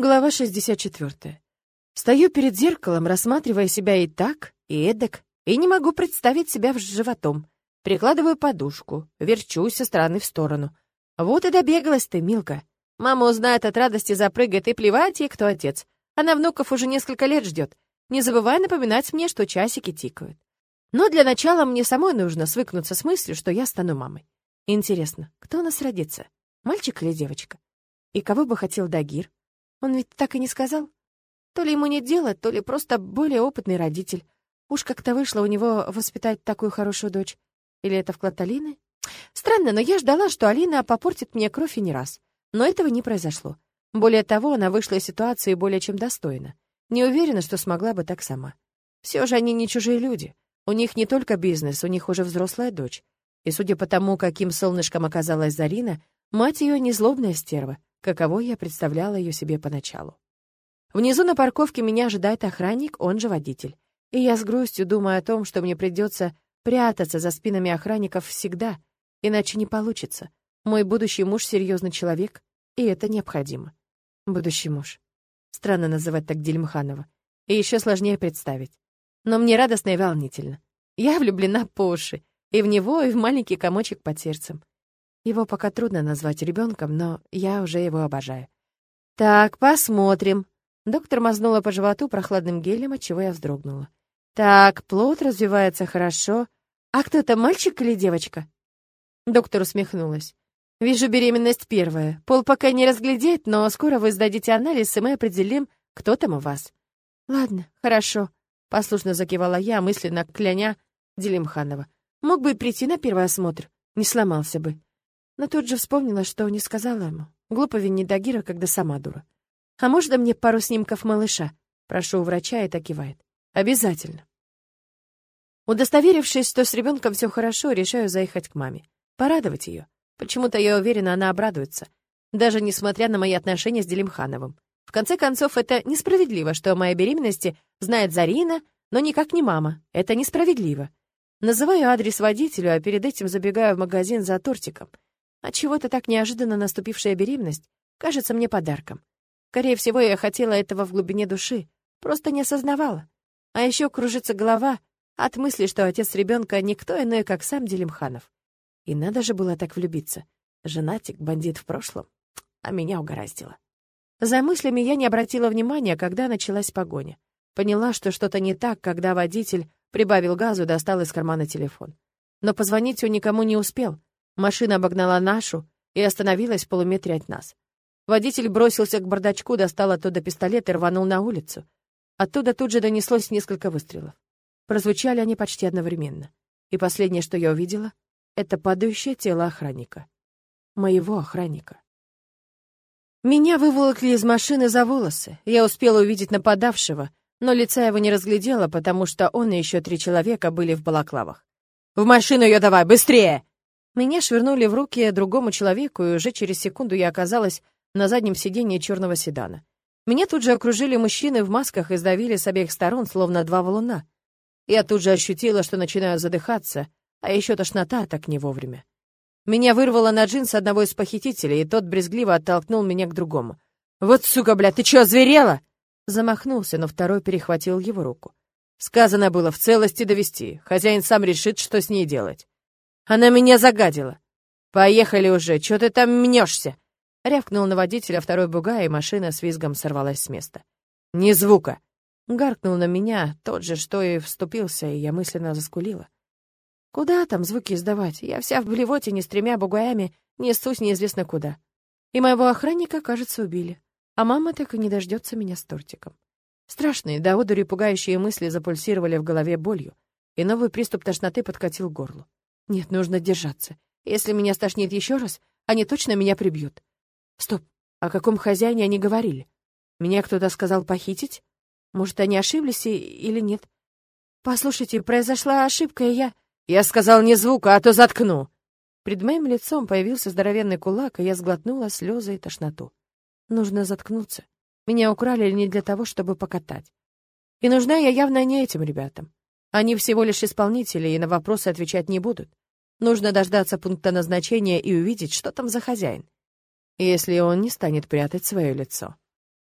Глава 64. Стою перед зеркалом, рассматривая себя и так, и эдак, и не могу представить себя в животом. Прикладываю подушку, верчусь со стороны в сторону. Вот и добегалась ты, Милка. Мама узнает от радости, запрыгает, и плевать ей, кто отец. Она внуков уже несколько лет ждет. Не забывай напоминать мне, что часики тикают. Но для начала мне самой нужно свыкнуться с мыслью, что я стану мамой. Интересно, кто у нас родится? Мальчик или девочка? И кого бы хотел Дагир? Он ведь так и не сказал. То ли ему нет дела, то ли просто более опытный родитель. Уж как-то вышло у него воспитать такую хорошую дочь. Или это вклад Алины? Странно, но я ждала, что Алина попортит мне кровь и не раз. Но этого не произошло. Более того, она вышла из ситуации более чем достойно. Не уверена, что смогла бы так сама. Все же они не чужие люди. У них не только бизнес, у них уже взрослая дочь. И судя по тому, каким солнышком оказалась Зарина, мать ее не злобная стерва, каково я представляла ее себе поначалу. Внизу на парковке меня ожидает охранник, он же водитель. И я с грустью думаю о том, что мне придется прятаться за спинами охранников всегда, иначе не получится. Мой будущий муж серьезный человек, и это необходимо. Будущий муж. Странно называть так Дельмханова. И еще сложнее представить. Но мне радостно и волнительно. Я влюблена по уши. И в него, и в маленький комочек под сердцем. Его пока трудно назвать ребенком, но я уже его обожаю. «Так, посмотрим». Доктор мазнула по животу прохладным гелем, от чего я вздрогнула. «Так, плод развивается хорошо. А кто это, мальчик или девочка?» Доктор усмехнулась. «Вижу, беременность первая. Пол пока не разглядеть, но скоро вы сдадите анализ, и мы определим, кто там у вас». «Ладно, хорошо», — послушно закивала я, мысленно кляня Делимханова. «Мог бы прийти на первый осмотр, не сломался бы». Но тут же вспомнила, что не сказала ему. Глупо винить Дагира, когда сама дура. «А можно мне пару снимков малыша?» Прошу у врача, и так кивает. «Обязательно». Удостоверившись, что с ребенком все хорошо, решаю заехать к маме. Порадовать ее. Почему-то я уверена, она обрадуется. Даже несмотря на мои отношения с Делимхановым. В конце концов, это несправедливо, что о моей беременности знает Зарина, но никак не мама. Это несправедливо. Называю адрес водителю, а перед этим забегаю в магазин за тортиком — от чего-то так неожиданно наступившая беременность кажется мне подарком. Скорее всего, я хотела этого в глубине души, просто не осознавала. А еще кружится голова от мысли, что отец ребенка никто иной, как сам Делимханов. И надо же было так влюбиться. Женатик, бандит в прошлом. А меня угораздило. За мыслями я не обратила внимания, когда началась погоня. Поняла, что что-то не так, когда водитель прибавил газу и достал из кармана телефон. Но позвонить он никому не успел. Машина обогнала нашу и остановилась в полуметре от нас. Водитель бросился к бардачку, достал оттуда пистолет и рванул на улицу. Оттуда тут же донеслось несколько выстрелов. Прозвучали они почти одновременно. И последнее, что я увидела, это падающее тело охранника. Моего охранника. Меня выволокли из машины за волосы. Я успела увидеть нападавшего, но лица его не разглядела, потому что он и еще три человека были в балаклавах. «В машину ее давай, быстрее!» Меня швырнули в руки другому человеку, и уже через секунду я оказалась на заднем сиденье черного седана. Меня тут же окружили мужчины в масках и сдавили с обеих сторон, словно два валуна. Я тут же ощутила, что начинаю задыхаться, а еще тошнота так не вовремя. Меня вырвало на джинсы одного из похитителей, и тот брезгливо оттолкнул меня к другому. «Вот сука, бля, ты чё, зверела?» Замахнулся, но второй перехватил его руку. Сказано было в целости довести. Хозяин сам решит, что с ней делать. Она меня загадила. Поехали уже, что ты там мнешься? Рявкнул на водителя второй буга, и машина с визгом сорвалась с места. «Ни звука!» Гаркнул на меня тот же, что и вступился, и я мысленно заскулила. Куда там звуки издавать? Я вся в блевоте, не с тремя бугаями, несусь неизвестно куда. И моего охранника, кажется, убили. А мама так и не дождется меня с тортиком. Страшные, до одури пугающие мысли запульсировали в голове болью, и новый приступ тошноты подкатил к горлу. Нет, нужно держаться. Если меня стошнит еще раз, они точно меня прибьют. Стоп, о каком хозяине они говорили? Меня кто-то сказал похитить? Может, они ошиблись или нет? Послушайте, произошла ошибка, и я... Я сказал не звука, а то заткну. Пред моим лицом появился здоровенный кулак, и я сглотнула слезы и тошноту. Нужно заткнуться. Меня украли не для того, чтобы покатать. И нужна я явно не этим ребятам. Они всего лишь исполнители и на вопросы отвечать не будут. Нужно дождаться пункта назначения и увидеть, что там за хозяин. Если он не станет прятать свое лицо.